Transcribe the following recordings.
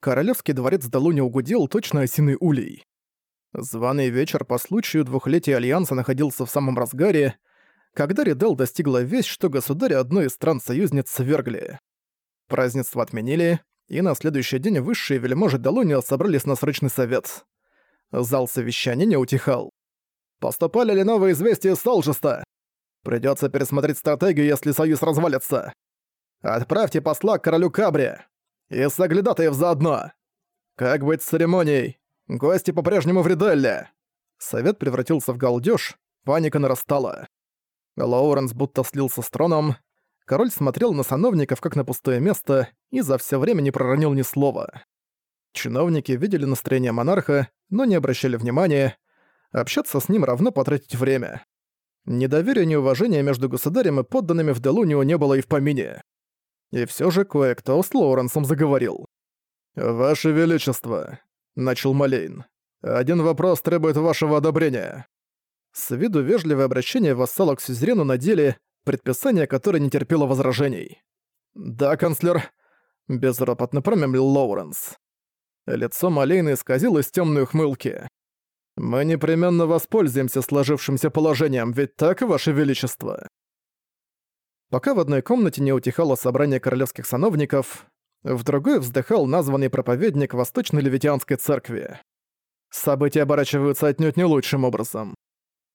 королевский дворец Далуни угудел точно осиной улей. Званый вечер по случаю двухлетия Альянса находился в самом разгаре, когда Ридел достигла весть, что государь одной из стран-союзниц свергли. Празднество отменили, и на следующий день высшие вельможи Далуния собрались на срочный совет. Зал совещания не утихал. «Поступали ли новые известия из Солжеста? Придётся пересмотреть стратегию, если союз развалится. Отправьте посла к королю Кабри. И соглядатаев заодно. Как быть с церемонией? Гости по-прежнему в Риделле. Совет превратился в галдёж, паника нарастала. Лоуренс будто слился с троном. Король смотрел на сановников как на пустое место и за всё время не проронил ни слова. Чиновники видели настроение монарха, но не обращали внимания. Общаться с ним равно потратить время. Недоверия и неуважения между государем и подданными в Делунио не было и в помине. И все же кое-кто с Лоуренсом заговорил. «Ваше Величество», — начал Малейн, — «один вопрос требует вашего одобрения». С виду вежливое обращение вассала к сюзерену на деле, предписание которое не терпело возражений. «Да, канцлер», — безропотно промямлил Лоуренс. Лицо Малейна исказилось темной ухмылки. «Мы непременно воспользуемся сложившимся положением, ведь так, Ваше Величество?» Пока в одной комнате не утихало собрание королевских сановников, в другой вздыхал названный проповедник Восточной Левитианской церкви. События оборачиваются отнюдь не лучшим образом.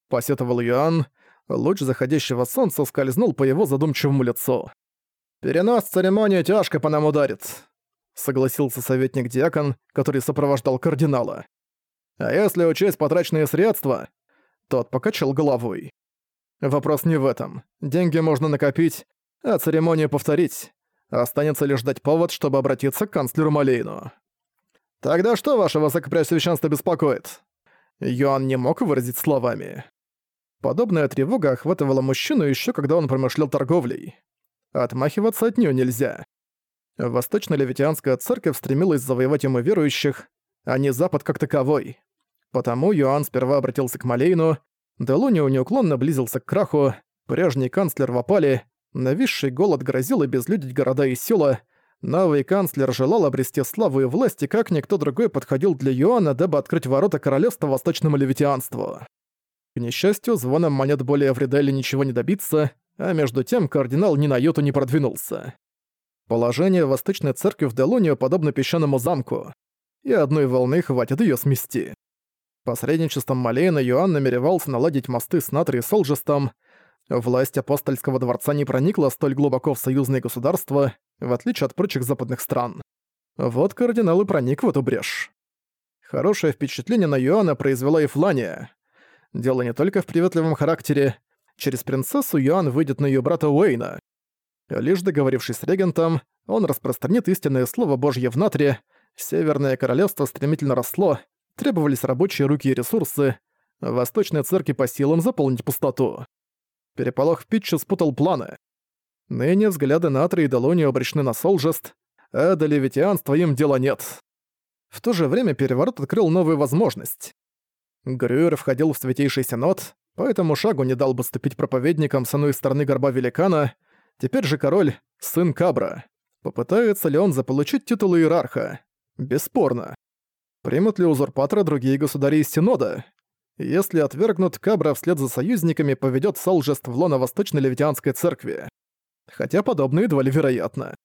Посетовал Юан, луч заходящего солнца скользнул по его задумчивому лицу. «Перенос церемонии тяжко по нам ударит», — согласился советник-диакон, который сопровождал кардинала. «А если учесть потраченные средства?» Тот покачал головой. Вопрос не в этом. Деньги можно накопить, а церемонию повторить. Останется лишь дать повод, чтобы обратиться к канцлеру Малейну. «Тогда что ваше высокопреосвященство беспокоит?» Йоанн не мог выразить словами. Подобная тревога охватывала мужчину еще когда он промышлял торговлей. Отмахиваться от нее нельзя. Восточно-левитианская церковь стремилась завоевать ему верующих, а не Запад как таковой. Потому Йоанн сперва обратился к Малейну, Делунио неуклонно близился к краху, прежний канцлер в опале, нависший голод грозил обезлюдить города и села, новый канцлер желал обрести славу и власть, и как никто другой подходил для Юана, дабы открыть ворота королевства восточному левитианству. К несчастью, звоном монет более в Риделе ничего не добиться, а между тем кардинал ни на йоту не продвинулся. Положение Восточной Церкви в Делунио подобно песчаному замку, и одной волны хватит ее смести. Посредничеством Малейна Юан намеревался наладить мосты с Натри и Солжестом. Власть апостольского дворца не проникла столь глубоко в союзные государства, в отличие от прочих западных стран. Вот кардинал и проник в эту брешь. Хорошее впечатление на Юана произвела и Флания. Дело не только в приветливом характере. Через принцессу Юан выйдет на ее брата Уэйна. Лишь договорившись с регентом, он распространит истинное слово Божье в Натре, Северное Королевство стремительно росло, требовались рабочие руки и ресурсы, Восточной церкви по силам заполнить пустоту. Переполох в Питче спутал планы. Ныне взгляды на Атри и Долонию обречены на Солжест, а до левитианства им дела нет. В то же время переворот открыл новую возможность. Грюер входил в Святейший Синод, поэтому шагу не дал бы ступить проповедникам с одной стороны горба великана, теперь же король — сын Кабра. Попытается ли он заполучить титул иерарха? Бесспорно. Примут ли узурпатора другие государи из Синода? Если отвергнут, Кабра вслед за союзниками поведет Солжест в лоно Восточной Левитианской церкви. Хотя подобное едва ли вероятно.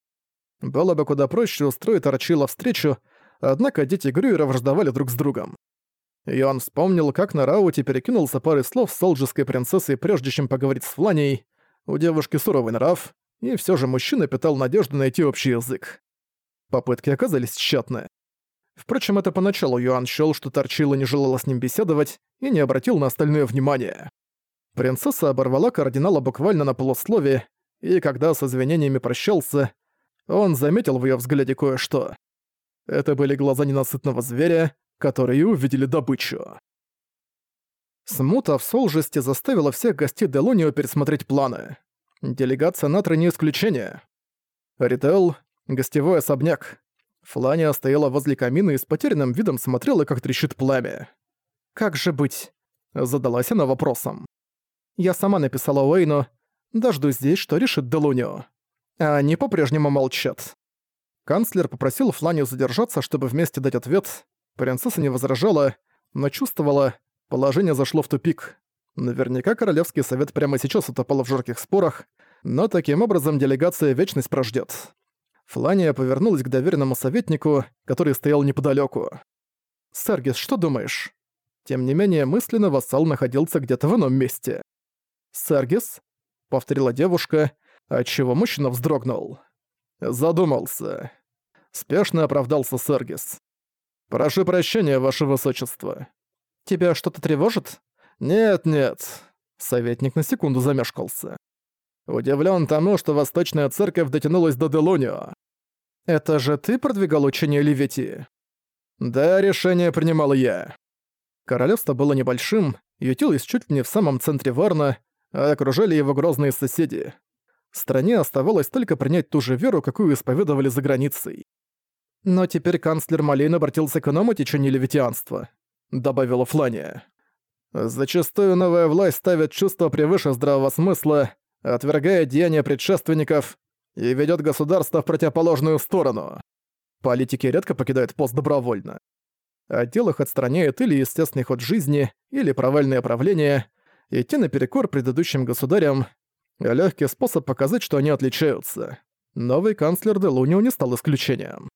Было бы куда проще устроить Арчила встречу, однако дети Грюера враждовали друг с другом. И он вспомнил, как на Рауте перекинулся парой слов с солджеской принцессой, прежде чем поговорить с Фланией. У девушки суровый нрав, и все же мужчина питал надежду найти общий язык. Попытки оказались тщетны. Впрочем, это поначалу Юан счёл, что Торчила не желала с ним беседовать и не обратил на остальное внимание. Принцесса оборвала кардинала буквально на полуслове, и когда с извинениями прощался, он заметил в её взгляде кое-что. Это были глаза ненасытного зверя, которые увидели добычу. Смута в Солжесте заставила всех гостей Делунио пересмотреть планы. Делегация Натры не исключение. Рител, гостевой особняк, Флания стояла возле камина и с потерянным видом смотрела, как трещит пламя. «Как же быть?» – задалась она вопросом. «Я сама написала Уэйну, дождусь здесь, что решит Делунио. А они по-прежнему молчат». Канцлер попросил Фланию задержаться, чтобы вместе дать ответ. Принцесса не возражала, но чувствовала, положение зашло в тупик. Наверняка Королевский совет прямо сейчас утопал в жарких спорах, но таким образом делегация вечность прождет. Флания повернулась к доверенному советнику, который стоял неподалеку. «Сергис, что думаешь?» Тем не менее, мысленно вассал находился где-то в ином месте. «Сергис?» — повторила девушка, отчего мужчина вздрогнул. Задумался. Спешно оправдался Сергис. «Прошу прощения, ваше высочество». «Тебя что-то тревожит?» «Нет-нет». Советник на секунду замешкался. Удивлен тому, что Восточная Церковь дотянулась до Делунио. «Это же ты продвигал учение Левети?» «Да, решение принимал я». Королевство было небольшим, ютилось чуть ли не в самом центре Варна, а окружали его грозные соседи. Стране оставалось только принять ту же веру, какую исповедовали за границей. Но теперь канцлер Малейн обратился к иному течению левитианства, добавила Флания. Зачастую новая власть ставит чувство превыше здравого смысла, отвергая деяния предшественников и ведет государство в противоположную сторону. Политики редко покидают пост добровольно. Отдел их отстраняет или естественный ход жизни, или провальное правление, идти наперекор предыдущим государям — легкий способ показать, что они отличаются. Новый канцлер де Лунио не стал исключением.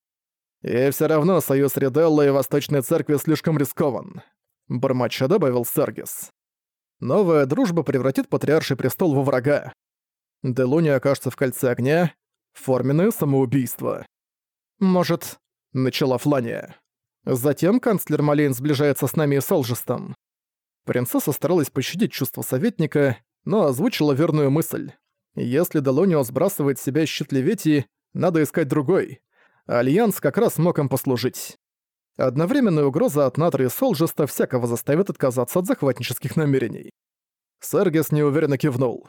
«И все равно союз Риделла и Восточной Церкви слишком рискован», — бормоча добавил Сергис. «Новая дружба превратит Патриарший престол во врага. Делунио окажется в Кольце Огня — форменное самоубийство». «Может...» — начала Флания. Затем канцлер Малейн сближается с нами и Солжестом. Принцесса старалась пощадить чувство советника, но озвучила верную мысль. Если Делунио сбрасывает с себя щит Леветии, надо искать другой. Альянс как раз мог им послужить. Одновременная угроза от Натра и Солжеста всякого заставит отказаться от захватнических намерений. Сергис неуверенно кивнул.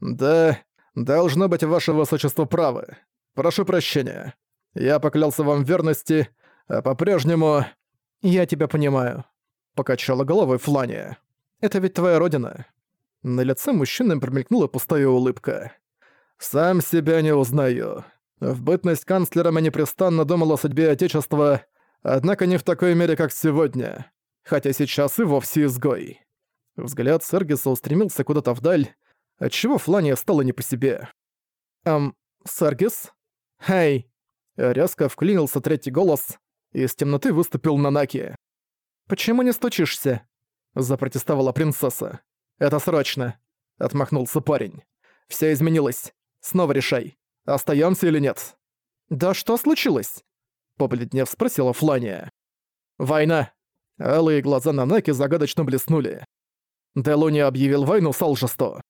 «Да, должно быть, ваше высочество правы. Прошу прощения. Я поклялся вам верности, а по-прежнему...» «Я тебя понимаю», Покачала головой Флания. «Это ведь твоя родина». На лице мужчины промелькнула пустая улыбка. «Сам себя не узнаю. В бытность канцлером я непрестанно думал о судьбе Отечества, однако не в такой мере, как сегодня. Хотя сейчас и вовсе изгой». Взгляд Сергиса устремился куда-то вдаль, отчего Флания стала не по себе. «Эм, Сергис? Хей!» Резко вклинился третий голос, и из темноты выступил Нанаки. «Почему не стучишься?» – запротестовала принцесса. «Это срочно», – отмахнулся парень. «Всё изменилось. Снова решай, остаёмся или нет». «Да что случилось?» – побледнев спросила Флания. «Война!» Алые глаза Нанаки загадочно блеснули. Делуни объявил войну Салжесту.